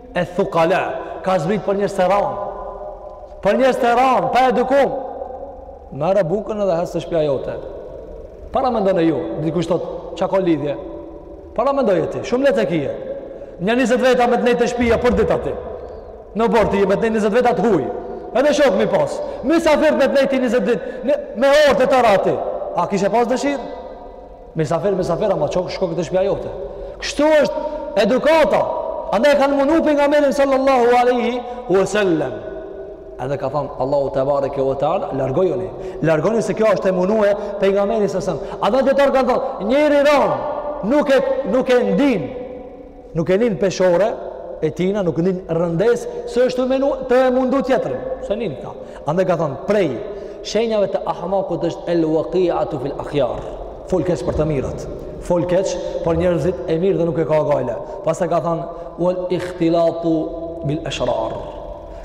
E thuka, ka zbrit për njerëz të randë. Për njerëz të randë, pa edukum. Merre bukën edhe hec te shpia jote. Paramendone ju, dikush thotë çka lidhje. Paramendoje ti, shumë lehtë e kije. Nja njëzet veta me të nejtë te shpia për ditë aty. N'oborr ti, me të nejtë njëzet veta të hujë. Edhe shokë me i pas. Mysafirtë me të nejtë njëzet ditë, me orë të tëra aty. A kishe pas dëshirë? Mysafir, mysafir, ama ço shko te shpia jote. Kështu është edukata. Andaj e kanë munu pejgamerin sallallahu aleyhi u e sellem. Edhe ka thonë, Allahu tebareke ue teala, largojuni. Largojuni se kjo është e munu pejgamerin sallallahu aleyhi u e sellem. Andaj dijetarët kanë thonë, njeri i randë, nuk e, nuk e ndinë. Nuk e nin peshoren e tina, nuk e nin rëndesë, se është tu, munu, tu e mundu tjetrin. S'e nin këta. Andaj ka thonë, prej, shenjave të ahmakut është el wakiatu fil akhjar. Fol keq për të mirët. Fol keq për njerëzit e mirë dhe nuk e ka gajle. Pastaj ka thonë, uel ikhtilatu bil eshrar.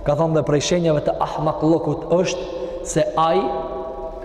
Ka thonë dhe prej shenjave të ahmakllëkut është se ai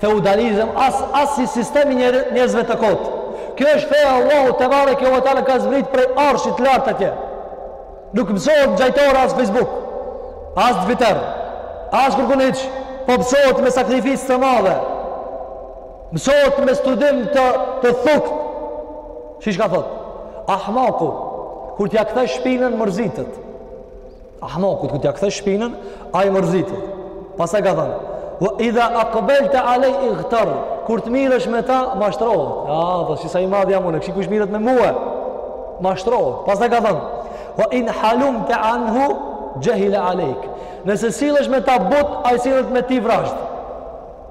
Feudalizëm as as si sistem i njerëzve të kotë. Kjo është feja e Allahut tebareke ve teala ka zbrit prej arshit të lartë atje. Nuk mësohet n'çajtore as Facebook, as Twitter, as kërkun hiç. Po mësohet me sakrificë të madhe. Mësohet me studim të të thuktë. Çka thot? Ahmaku, kur t'ia kthesh shpinën mërzitet. Ahmakut kur t'ia kthesh shpinën, ai mërzitet. Pastaj ka thënë: "Wa idha aqbalta alayhi ightar", kur të mirësh me ta, mashtrohet. Ah, po shih sa i madh jam unë, kush mirët me mua? Mashtrohet. Pastaj ka thënë: "Wa in halumta anhu jahila alayk." Nëse sillesh me ta but, ai sillet me ti vrazhd.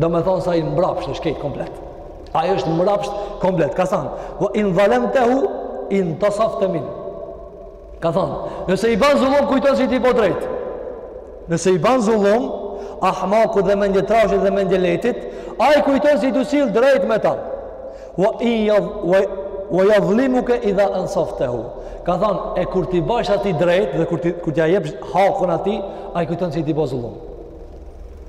Do me thonë se ai mbrapsht është krejt komplet. Ai është mbrapsht komplet. Ka thonë, ve in dhalemtehu, intesafte min. Ka thonë, nëse i banë zullum, kujton se je tu i bo drejt. Nëse i banë zullum, ahmakut dhe mendjetrashit dhe mendjelehtit, ai kujton se je tu u sillë drejt me ta. Vë i Wa yadhlimuka idha ansaftahu. Ka thon e kur t'i bash atij drejt dhe kur ti kur t'ia jep hakun atij, ai kujton se je tu i bo zullum.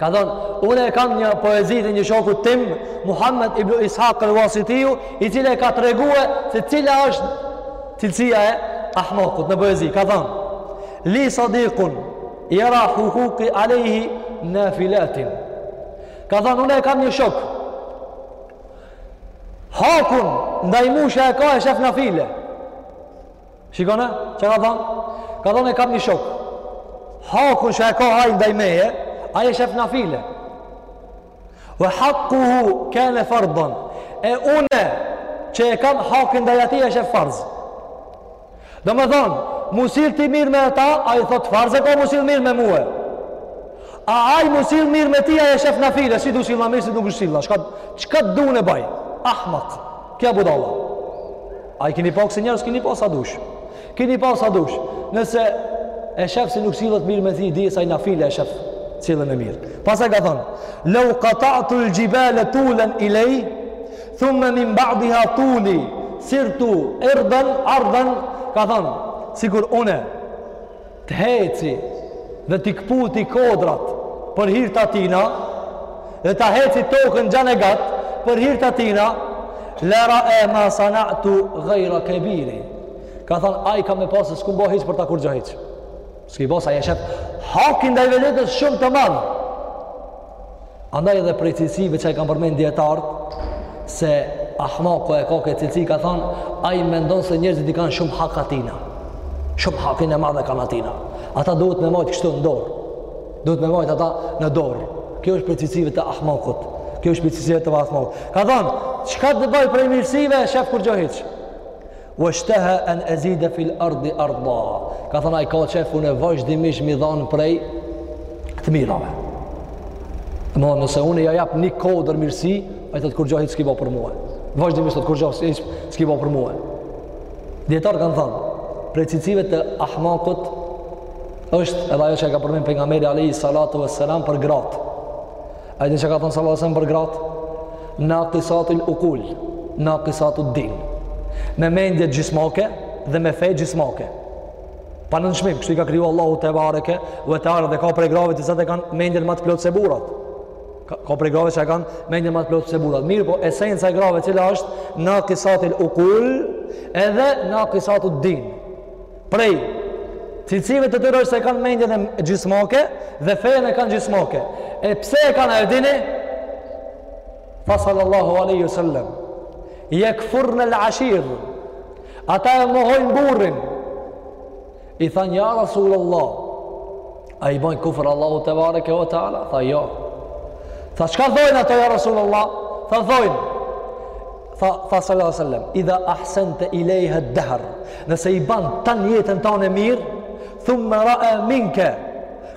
Ka thënë, unë e kam një poezi të një shoku tim, Muhammed ibn Ishaq al-Wasitiu, i cili e ka treguar se cila është cilësia e ahmakut në poezi. Ka thënë, li sadiqun yara huquqi alayhi nafilatin. Ka thënë, unë e kam një shok. Hakun ndaj meje e ka e shef nafile. Shikone, çka ka thonë? Ka thonë e kam një shok. Hakun që e ka ai ndaj meje, ai e shef nafile. Ve hakuhu kane fardan. E une që e kam hakin ndaj ati e shef farz. Domethonë, m'u sill ti mirë me ta, ai thotë farz e ka m'u sill mirë me mue. A ai m'u sill mirë me ti, ai e shef nafile. Si u silla mirë, si nuk u silla. Çka, çka du un e baj? Ahmak. Ky a budalla. A i kini pa kësi njerëz, kini pa sa dush. Kini pa sa dush. Nëse e shef se nuk sillet mirë me ti, dije se ai nafile e shef sjelljen e mirë. Pastaj ka thonë, leu katatul xhibale tulen ilej, thumme min ba'diha tuli, sirtu, erden, arden, ka thonë, sikur une, të heci dhe t'i këputi kodrat për hir të atina dhe ta heci tokën gjanë e gatë për hir të atina le rae ma sanatu gajra kebiri ka thonë ai ka me pa se s'kom bo hiç për ta kurgjo hiç s'ki bo se ai e shef hakin ndaj vetes shumë të madh Andaj edhe prej cilësive që e kanë përmend dijetarët, se ahmaku e ka ket cilësi ka thonë, ai mendon se njerëzit i kanë shumë hak atina. Shumë hakin e madh e kanë atina. Ata duhet me majtë kështu në dorë. Duhet me majtë ata në dorë. Kjo është prej cilësive të ahmakut. Kjo është prej cilësive të ahmakut. Ka thonë, çka të bëjë prej mirësive, shef kurgjo hiç. Wa shtaha an azida fil ardi arda. Ka thënë ai ka qef unë vazhdimisht m'i dhan prej të mirave. Domethonë nëse unë ja jap një kodër mirësi, ai thotë kurgjo hiç s'ki bo për mua. Vazhdimisht thotë kurgjo hiç s'ki bo për mua. Dijetarët kanë thënë, prej cilësive të ahmakut është edhe ajo që e ka përmend pejgamberi alayhi salatu vesselam për gratë. A di çka ka thënë sallallahu alajhi për gratë? Naqisatul ukul, naqisatud din. Me mendje gjismake dhe me fe gjismake. Pa nënçmim, kështu i ka kriju Allahu tebareke ue teala dhe ka prej grave të cilat e kanë mendjen më të plotë se burrat. Ka, ka prej grave që kanë mendjen më të plotë se burrat. Mirëpo, esenca e grave cila është naqisatul ukul edhe naqisatud din. Prej cilësive të tyre është se e kanë mendjen e gjysmake dhe fejen e kanë gjysmake. E pse e kanë, a e dini? Tha sallallahu aleyhi wa sallam. Jekfurne l-ashir. Ata e mohojnë burrin. I thanë, ja Rasulullah. A i bojnë kufër Allahut tebareke ue teala? Tha, jo. Tha, çka thojnë ato ja Rasulullah? Tha, thojnë. Tha, tha sallallahu alaihi wasallam, "Idha ahsanta ilayha ad-dahr", nëse i ban tan jetën tan mirë, thumma ra'a minka.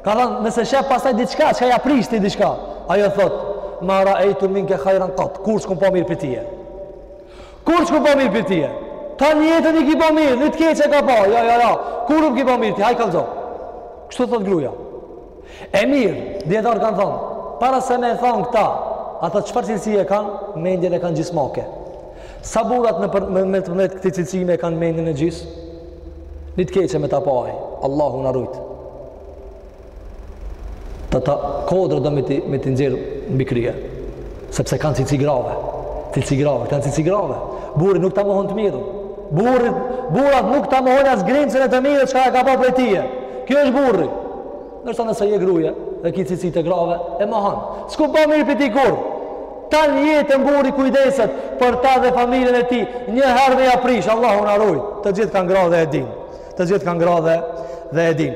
Ka thënë, nëse shef pastaj diçka, çka ja prishti diçka, ajo thot, "Ma ra'aytu minka khayran qat", kurr s'kum pa mirë prej tije. Kurr s'kum pa mirë prej tije. Tan jetën i ke bo mirë, ni t'keqe ka pa. Jo, jo, jo. Kur m'ki bo mirë ti, haj kallxo. Kështu thot gruaja. E mirë, dijetarët kanë thonë, para se me e thonë këta, ata çfarë cilësie kanë, mendjen e kanë gjysmake. Sa burrat me, për, me, me të mletë këtë cilësi me kanë mendjen e gjys? Një të keqe me ta pa aj, Allahu na rujt. Të ta kodrë dhe me t'i nxjerr mbi krye. Sepse kanë cilësi grave. Cilësi grave, kanë cilësi grave. Burri nuk ta mohon të mirën. Burri, burrat nuk ta mohon as grincën e të mirës çka ka pa prej tije. Ky është burri. Ndërsa nëse je gruje dhe ki cilësi të grave, e mohon. S'kum pa mirë prej tij kurr. Tan jetën burri kujdeset për ta dhe familjen e tij. Një herë me ja prish, Allahu na rujt. Të gjithë kanë gra dhe e din. Të gjithë kanë gra dhe e din.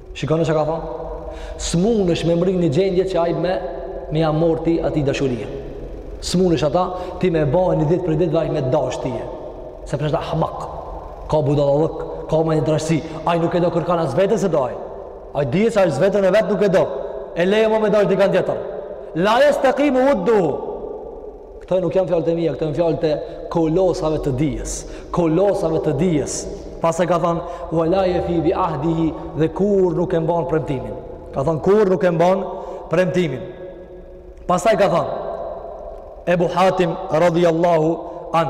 Shikoni çka tha? S'munesh me mrri një gjendje që aj me me ja marr ti atij dashurinë. S'munesh ata ti me bo një ditë prej ditëve aj me t'dasht tye. Sepse është ahmak, ka budallallëk, ka mendjetrashësi, aj nuk e do kërkan as veten s'e do aj. Aj dije që as veten e vet nuk e do. E le mo me dasht dikan tjetër. La jestekimu u Këto nuk janë fjalë të mia, këto janë fjalë të kolosave të dijes. Kolosave të dijes. Pastaj ka thënë, "Wala yafi bi ahdihi" dhe kur nuk e mban premtimin. Ka thënë kur nuk e mban premtimin. Pastaj ka thënë Ebu Hatim radhiyallahu an.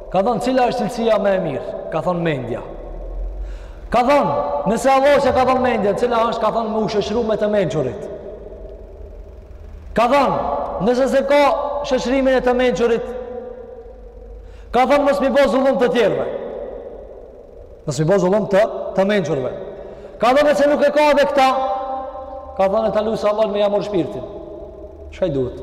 Ka thonë, cila është cilësia më e mirë? Ka thonë, mendja. Ka thonë, nëse Allahu s'ja ka dhonë mendjen, cila është, ka thonë, me u shoqru me të mençurit. Ka thonë, nëse s'e ka shoqrimin e të mençurit, ka thonë, mos me i bo zullum të tjerëve. Mos me i bo zullum të të mençurve. Ka thënë nëse nuk e ka edhe këta. Ka thënë ta lut Allahun me ja marr shpirtin. Çka i duhet?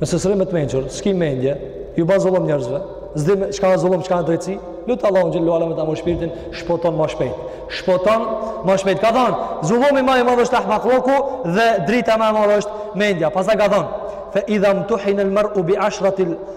Nëse s'rri me të mençur, s'ki mendje, ju ban zullum njerëzve, s'di më çka është zullum, çka është drejtësi, lute Allahun xhel-le ue ala me ta marr shpirtin, shpoton ma shpejt, shpoton ma shpejt, ka thonë, zullumi ma i madhë është ahmakllëku dhe drita ma e madhe është mendja, pastaj ka thonë, fe idha umtuhinel mer'u bi ishratil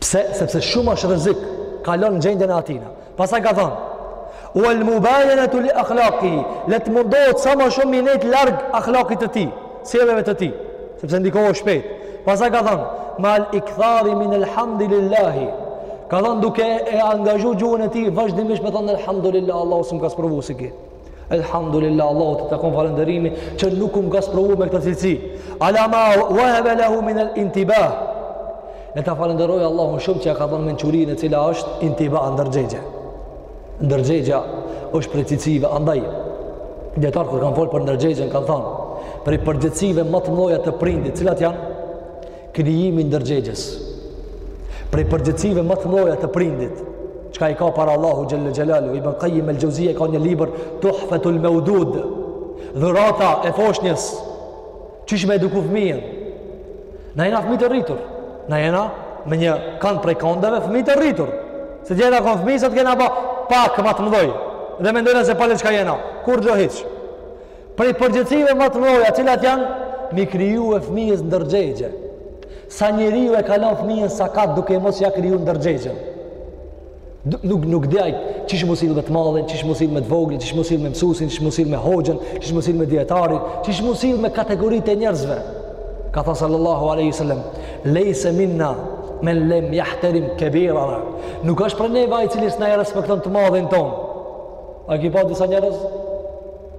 Pse? Sepse shumë është rrezik, kalon në gjendjen e atina. Pasaj ka thonë, uel mubajenetu li akhlakihi, le të mundohet sa më shumë me nejt larg akhlakit të tij, sjelljeve të tij, sepse ndikohet shpejt. Pasaj ka thonë, meal ikthari minel hamdi lil-lahi, ka thonë duke e angazhu gjuhën e tij, vazhdimisht me thonë elhamdulillah, Allahu s'më ka sprovu si ky. Elhamdulillah Allahu të takon falënderimi që nuk më ka sprovu me këtë cilësi. Ala ma wahaba lahu min al-intibah. Le ta falënderojë Allahun shumë që ia ka dhënë mençurinë e cila është intibah ndërgjegje. Ndërgjegja është prej cilësive andaj. Dijetarët kur kanë fol për ndërgjegjen kanë thënë prej përgjegjësive më të mëdha të prindit, cilat janë Krijimi i ndërgjegjes prej përgjegjësive më të mëdha të prindit, çka i ka para Allahu xhel-le xhelaluhu, Ibn Qayyim el-Jawziyye ka një libër Tuhfatul Mawdud, dhurata e foshnjës. Qysh me eduku fëmijën? Na jena fëmijë të rritur. Na jena me një kanë prej kondeve fëmijë të rritur. Se t'jena kon fëmijë, sa të kena ba pak më të mëdhoj. Dhe mendojna se pale çka jena. Kur jo hiç. Prej përgjegjësive më të mëdha, cilat janë mi krijue fëmijës ndërgjegje. Se njeriu e kall fëmijën sakat duke mos ja kriju ndërgjegjen. Nuk, nuk di ai qysh m'u sill me të madhin, qysh m'u sill me të voglin, qysh m'u sill me mësusin, qysh m'u sill me hoxhën, qysh m'u sill me dijetarin, qysh m'u sill me kategoritë e njerëzve. Ka thanë sallallahu aleyhi wa sallam, lejse minna men lem jahterim kebirana. Nuk është prej neve ai i cili s'na e respekton të madhin tonë. A ki pa disa njerëz?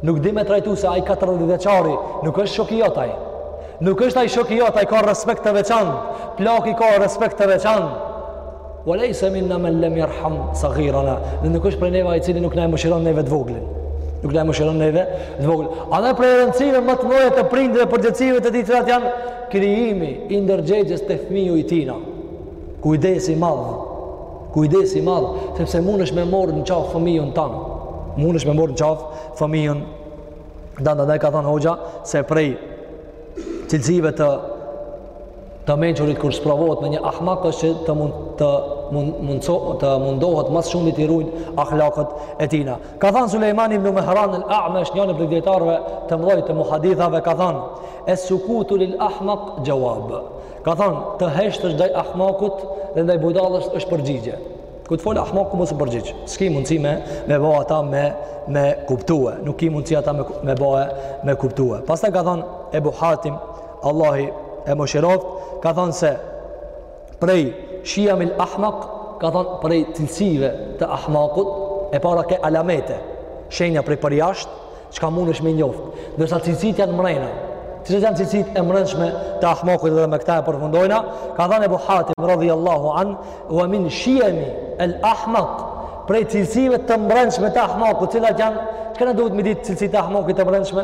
Nuk di me trajtu se ai 40 vjeçari nuk është shok i jot ai. Nuk është ai shok i jot, ai ka respekt të veçantë. Plaki ka respekt të veçantë. Wa laysa minna man lam yarham saghirana. Dhe nuk është prej neve ai i cili nuk na e mëshiron neve të voglin. Nuk na e mëshiron neve të voglin. Andaj prej rëndësive më të mëdha të prindit e përgjegjësive të tij, të cilat janë krijimi i ndërgjegjes te fëmiju i tina. Kujdes i madh. Kujdes i madh, sepse mundesh me morë në qafë fëmijën tan. Mundesh me morë në qafë fëmijën tan. Andaj ka thënë hoxha se prej cilësive të të mençurit kur sprovohet me një ahmak është që të mund të mund, mundso, të mundohet ma së shumti t'i rujë ahlakët e tina. Ka thënë Sulejmani ibn Mehran el A'mesh njëni prej dijetarëve të mdoj të muhadithëve ka thënë es sukutu lil ahmak xhawab Ka thënë, të heshtësh ndaj ahmakut dhe ndaj budallës është përgjigje. Kur të fol ahmaku mos u përgjigj. S'ke mundësi me me bo ata me me kuptue. Nuk ke mundësi ata me me bae me kuptue. Pastaj ka thënë Ebu Hatim, Allahu e mëshiroft, ka thënë se prej shiyami al ahmak, ka thënë prej cilësive të ahmakut, e para ke alametet, shenja prej përjasht, Çka mundesh m'i njoftë, ndërsa cilësitë janë mrena. Cilat janë cilësitë e mrenshme të ahmakut dhe me këta e përfundojna? Ka thënë Abu Hatim radhiyallahu an, "Wa min shiyami al-ahmaq" Prej cilësive të mbrendshme të ahmakut, cilat janë? Çka na duhet m'i ditë cilësitë e ahmakut të mbrendshme?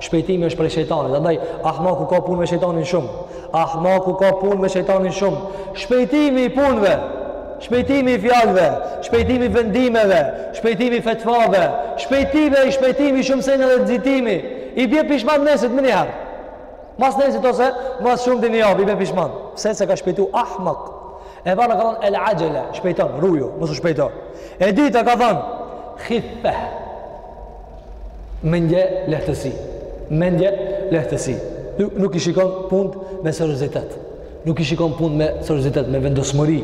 Shpejtimi është prej shejtanit. Andaj ahmaku ka punë me shejtanin shumë. Ahmaku ka punë me shejtanin shumë. Shpejtimi i punëve, shpejtimi i fjalëve, shpejtimi i vendimeve, shpejtimi i fetvave, shpejtimi i shpejtimi shumë seneve, nxitimi. I bie pishman nesër menjëherë. Mas nesër ose mas shumë ditë javë i bie pishman. Se se ka shpejtu ahmak. E para ka thonë el ajele, shpejton, ruju, mos u shpejto. E dyta ka thonë, khife, Mendje lehtësi. Mendje lehtësi. Nuk, nuk i shikon punët me seriozitet. Nuk i shikon punët me seriozitet, me vendosmëri,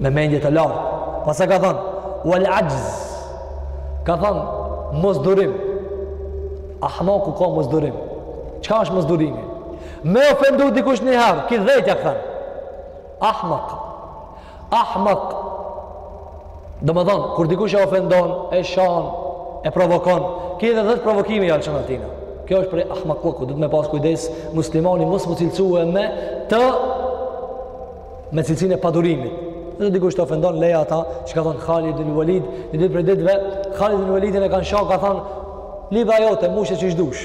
me mendje të lartë. Pastaj ka thënë, wal ajz. Ka thënë, mos durim. Ahmaku ka mos durim. Çka është mos durimi? Me ofendu dikush një herë, ky dhjetë ja kthen. Ahmak. Ahmak. Do me thonë, kur dikush e ofendon, e shan, e provokon, ky edhe dhjetë provokime ia lshon atina. Kjo është prej ahmakllëku, duhet me pas kujdes muslimani, mos me u cilësue me të me cilësinë e padurimit. Dhe dhe dikush të ofendon, leje ata, çka ka thonë Khalid ibn Walid, një ditë prej ditëve, Khalid ibn Walidin e kanë sha, ka thonë, libri jote, mushe qysh dush.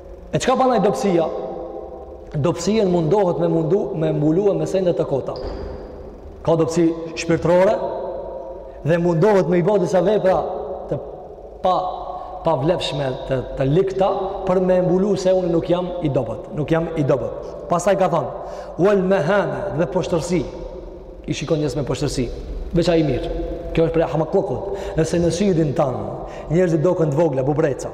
E çka bën ai dobësia? Dobësinë mundohet me mundu me e mbulu e me sende të kota. Ka dobësi shpirtërore dhe mundohet me i bë disa vepra të pa pa vlefshme të, të likta për me mbulu se unë nuk jam i dobët nuk jam i dobët pastaj ka thonë uel mehane dhe poshtërsi i shikon njerëz me poshtërsi veç ai i mirë kjo është prej ahmakllëkut nëse në syrin tand njerëzit doken të vogla buburreca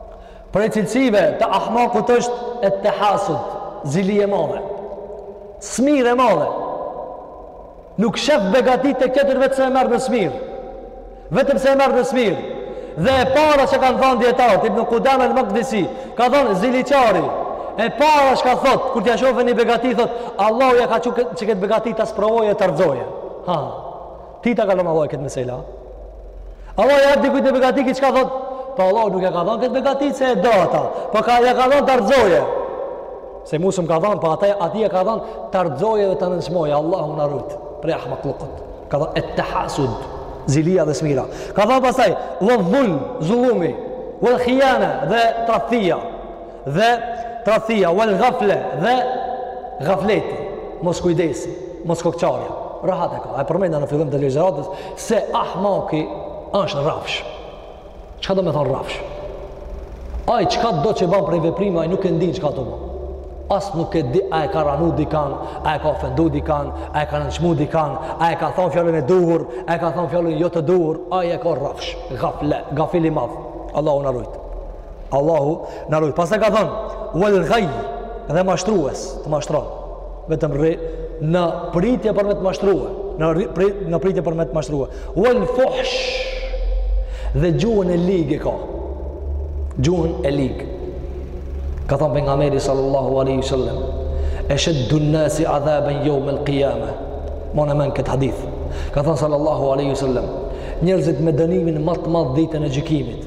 Prej cilësive të ahmakut është et-tehasud, zili e madhe. Smir e madhe. Nuk shef begati te tjetri vetëm se e merr në smir. Vetëm se e merr në smir. Dhe e para që kanë thonë dijetarët, Ibn Kudame el Makdisi, ka thonë ziliqari. E para çka thotë, kur t'ja shofë një begati, thotë, Allahu ja ka çu këtë begati ta sprovojë e ta rrëzojë. Ha, Ti ta ka dhon Allahu këtë mesela. Allahu ja ep dikujt një begati ky çka thot, pa po Allahu nuk ja ka dhënë këtë begati se e do ata, pa po ka, ja ka dhënë ta rrëzojë. Se mu s'um ka dhënë, pa po ata ati ja ka dhënë ta rrëzojë dhe ta nënçmojë, Allahu na rujt, prej ahmakllëkut. Ka thënë et-tehasud, zilia dhe smira. Ka thënë pastaj, vedh-dhulm, zullumi, vel khijane dhe tradhtia. Dhe tradhtia, wal ghafle, dhe ghafleti, mos kujdesi, mos kokqarja. Rahat e ka. E përmenda në fillim të ligjëratës se ahmaki është rrafsh. Çka do me thonë rrafsh? Ai çkado që bën për veprime, ai nuk e ndin çka do të bën. As nuk e di a e ka randu dikan, a e ka ofendu dikan, a e ka nënçmu dikan, a e ka thonë fjalën e duhur, a e ka thonë fjalën jo të duhur, ai e ka rrafsh, gafle, gafil i madh, Allahu na rujtë. Allahu na rujtë. Pastaj ka thënë wal ghayy dhe mashtrues, të mashtron. Vetëm rri në pritje për me të mashtrua, në pritje për me të mashtrua. Wal fuhsh. Dhe gjuhën e ligë e ka. Gjuhën e ligë. Ka thënë pejgamberi sallallahu alaihi wasallam, "Ashaddu an-nasi adhaban yawm al-qiyamah." Mone men këtë hadith. Ka thënë sallallahu alaihi wasallam, "Njerëzit me dënimin më të madh ditën e gjykimit."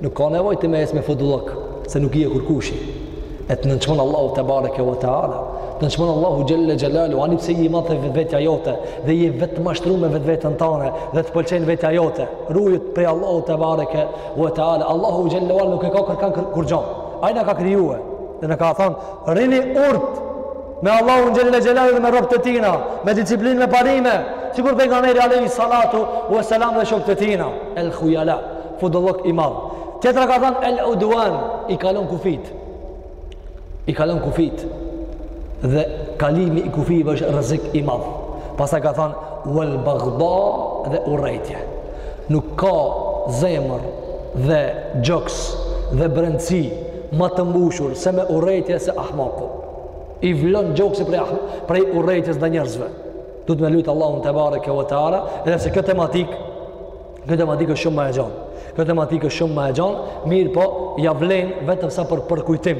Nuk ka nevojë ti me ecë me fudullëk, se nuk je kërkushi. E të nënçmon Allahu tebareke ve teala. Të nënçmon Allahu xhele xhelaluhu, ani pse je i madh te vetvetja jote, dhe je vetëmashtru me vetveten tane, dhe të pëlqen vetja jote. Ruju ti prej Allahut tebareke ve teala. Allahu xhele nuk e ka kërkan kurgjo. Ai na ka kriju, dhe na ka thonë, rrini urtë, me Allahun xhele xhelaluhu dhe me robt e tina, me disiplinë me parime, sikur pejgamberi alejhi salatu ue selam dhe shokët e tina, el hujela. Fudullëk i madh. Tjetra ka thënë el udwan i kalon kufijt. I kalon kufijt. Dhe kalimi i kufive është rrezik i madh. Pastaj ka thënë wal baghdha dhe urrejtje. Nuk ka zemër dhe gjoks dhe brendësi ma të mbushur se me urrejtje se ahmaku. I vlon gjoksi prej ah, prej urrejtjes ndaj njerëzve. Duhet me lut Allahun tebareke ve teala, edhe pse kjo tematikë Kjo tematikë është shumë më e gjatë. Kjo tematikë është shumë më e gjatë, mirëpo ja vlen vetëm sa për përkujtim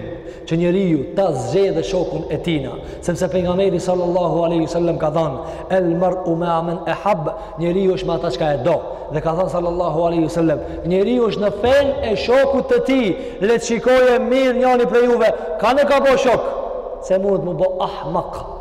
që njeriu ta zgjedhë shokun e tina. Sepse pejgamberi sallallahu alaihi wasallam ka thënë: "El mar'u ma'a man ahab", njeriu është me atë që e do. Dhe ka thënë sallallahu alaihi wasallam, njeriu është në fenë e shokut të tij. Le të shikojë mirë njani prej juve, kanë e ka bo shok, se mundet m'u bo ahmak.